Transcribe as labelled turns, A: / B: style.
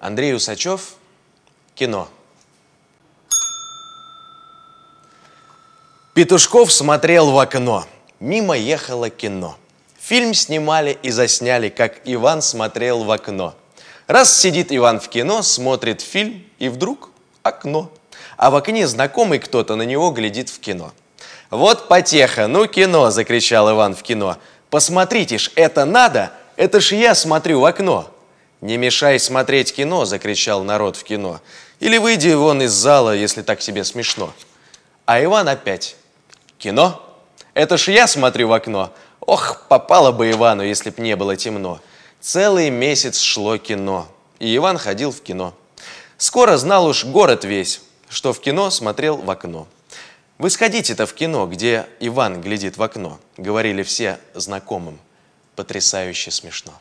A: Андрей Усачев, кино. Петушков смотрел в окно. Мимо ехало кино. Фильм снимали и засняли, как Иван смотрел в окно. Раз сидит Иван в кино, смотрит фильм, и вдруг окно. А в окне знакомый кто-то на него глядит в кино. «Вот потеха, ну кино!» – закричал Иван в кино. «Посмотрите ж, это надо! Это ж я смотрю в окно!» «Не мешай смотреть кино!» – закричал народ в кино. «Или выйди вон из зала, если так себе смешно!» А Иван опять Кино? Это ж я смотрю в окно. Ох, попало бы Ивану, если б не было темно. Целый месяц шло кино, и Иван ходил в кино. Скоро знал уж город весь, что в кино смотрел в окно. Вы сходите-то в кино, где Иван глядит в окно, говорили все знакомым. Потрясающе смешно.